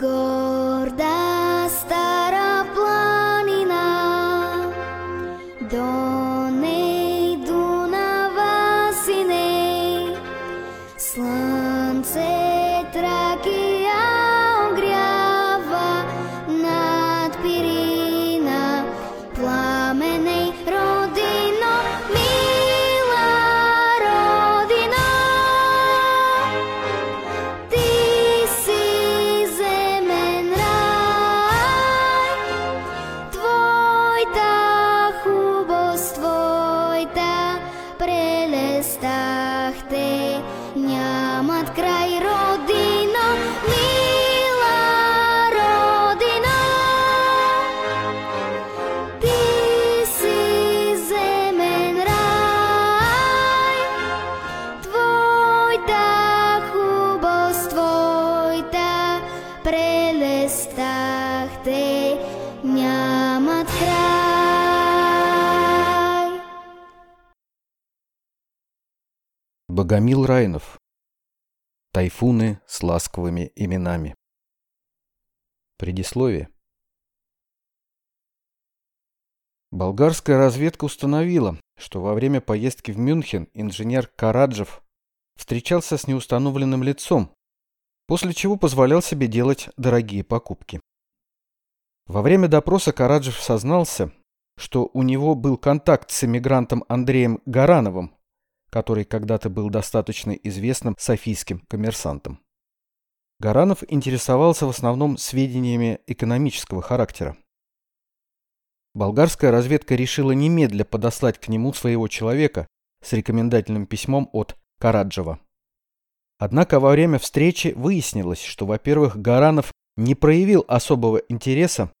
Горда стара планина, до ней Дунава сине, слънце Тракия огрява над Пирина, пламене. Нямат край, родино, мила родино. Ти си земен рай, твоята хубост, твоята прелест, ах, те нямат край. Богомил Райнов. Тайфуны с ласковыми именами. Предисловие. Болгарская разведка установила, что во время поездки в Мюнхен инженер Караджев встречался с неустановленным лицом, после чего позволял себе делать дорогие покупки. Во время допроса Караджев сознался, что у него был контакт с эмигрантом Андреем Гарановым, который когда-то был достаточно известным софийским коммерсантом. Гаранов интересовался в основном сведениями экономического характера. Болгарская разведка решила немедля подослать к нему своего человека с рекомендательным письмом от Караджева. Однако во время встречи выяснилось, что, во-первых, Гаранов не проявил особого интереса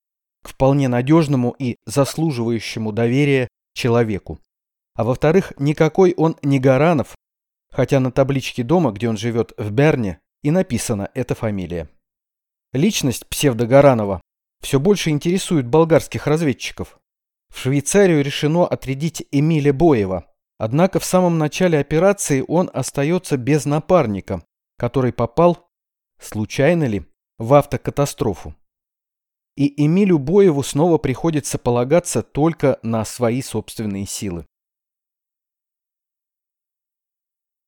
к вполне надежному и заслуживающему доверия человеку. А во-вторых, никакой он не Гаранов, хотя на табличке дома, где он живет в Берне, и написана эта фамилия. Личность псевдогаранова все больше интересует болгарских разведчиков. В Швейцарию решено отрядить Эмиля Боева, однако в самом начале операции он остается без напарника, который попал, случайно ли, в автокатастрофу. И Эмилю Боеву снова приходится полагаться только на свои собственные силы.